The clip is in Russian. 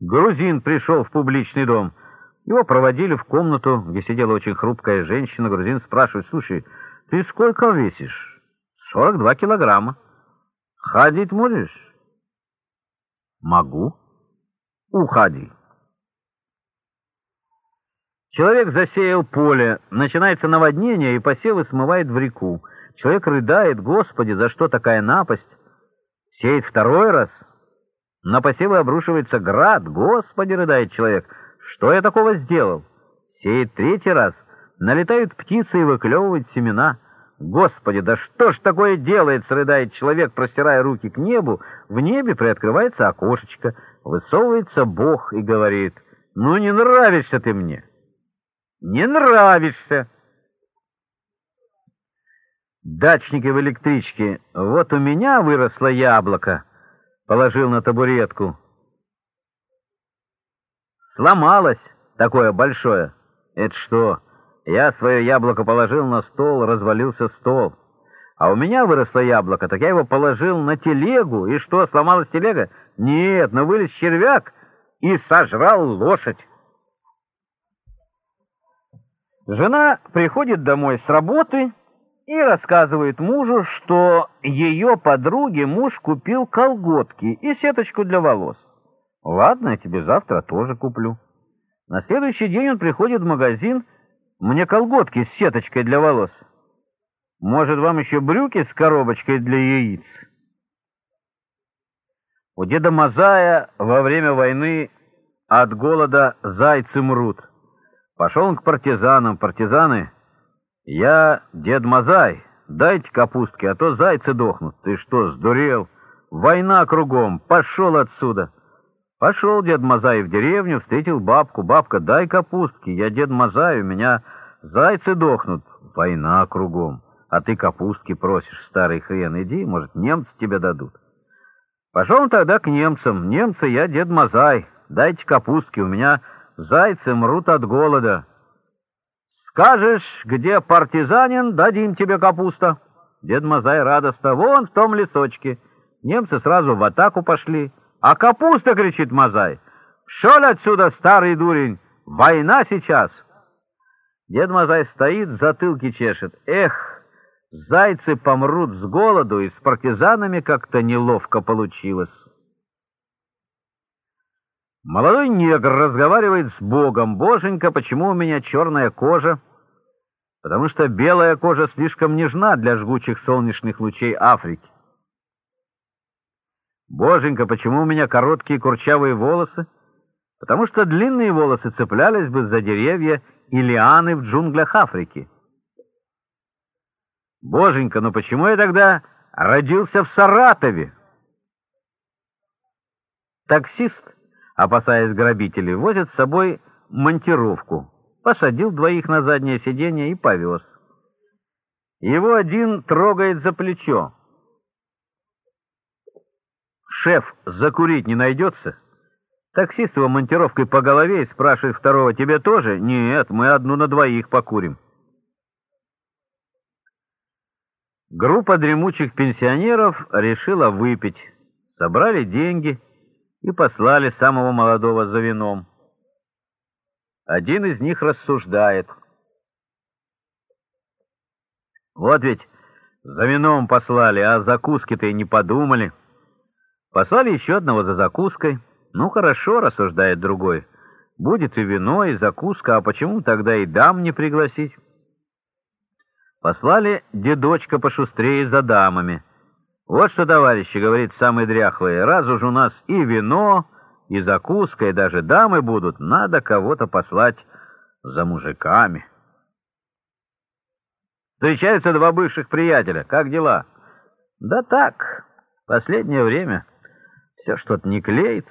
Грузин пришел в публичный дом. Его проводили в комнату, где сидела очень хрупкая женщина. Грузин спрашивает, слушай, ты сколько весишь? 42 килограмма. Ходить можешь? Могу. Уходи. Человек засеял поле, начинается наводнение, и посевы смывает в реку. Человек рыдает, Господи, за что такая напасть? Сеет второй раз. На посевы обрушивается град, Господи, рыдает человек. Что я такого сделал? Сеет третий раз. Налетают птицы и выклевывают семена. Господи, да что ж такое делается, рыдает человек, простирая руки к небу. В небе приоткрывается окошечко, высовывается Бог и говорит, «Ну, не нравишься ты мне, не нравишься». Дачники в электричке, вот у меня выросло яблоко, положил на табуретку. Сломалось такое большое. Это что? Я свое яблоко положил на стол, развалился стол. А у меня выросло яблоко, так я его положил на телегу. И что, сломалась телега? Нет, но вылез червяк и сожрал лошадь. Жена приходит домой с работы и рассказывает мужу, что ее подруге муж купил колготки и сеточку для волос. Ладно, я тебе завтра тоже куплю. На следующий день он приходит в магазин мне колготки с сеточкой для волос. Может, вам еще брюки с коробочкой для яиц? У деда Мазая во время войны от голода зайцы мрут. Пошел он к партизанам. Партизаны, я дед Мазай, дайте капустки, а то зайцы дохнут. Ты что, сдурел? Война кругом, пошел отсюда. Пошел дед Мазай в деревню, встретил бабку. Бабка, дай капустки, я дед Мазай, у меня зайцы дохнут. Война кругом, а ты капустки просишь, старый хрен. Иди, может, немцы тебе дадут. Пошел он тогда к немцам. Немцы, я дед Мазай, дайте капустки, у меня зайцы мрут от голода. Скажешь, где партизанин, дадим тебе капуста. Дед Мазай радостно, вон в том лесочке. Немцы сразу в атаку пошли. «А капуста!» — кричит Мазай. «Шел отсюда, старый дурень! Война сейчас!» Дед Мазай стоит, затылки чешет. «Эх, зайцы помрут с голоду, и с партизанами как-то неловко получилось». Молодой негр разговаривает с Богом. «Боженька, почему у меня черная кожа?» «Потому что белая кожа слишком нежна для жгучих солнечных лучей Африки». Боженька, почему у меня короткие курчавые волосы? Потому что длинные волосы цеплялись бы за деревья и лианы в джунглях Африки. Боженька, ну почему я тогда родился в Саратове? Таксист, опасаясь грабителей, возит с собой монтировку. Посадил двоих на заднее сиденье и повез. Его один трогает за плечо. Шеф, закурить не найдется? Таксист его монтировкой по голове и спрашивает второго, тебе тоже? Нет, мы одну на двоих покурим. Группа дремучих пенсионеров решила выпить. Собрали деньги и послали самого молодого за вином. Один из них рассуждает. Вот ведь за вином послали, а закуски-то и не подумали. Послали еще одного за закуской. Ну, хорошо, рассуждает другой. Будет и вино, и закуска, а почему тогда и дам не пригласить? Послали дедочка пошустрее за дамами. Вот что, товарищи, говорит самый дряхлый, раз уж у нас и вино, и закуска, и даже дамы будут, надо кого-то послать за мужиками. Встречаются два бывших приятеля. Как дела? Да так, последнее время... Все что-то не клеится.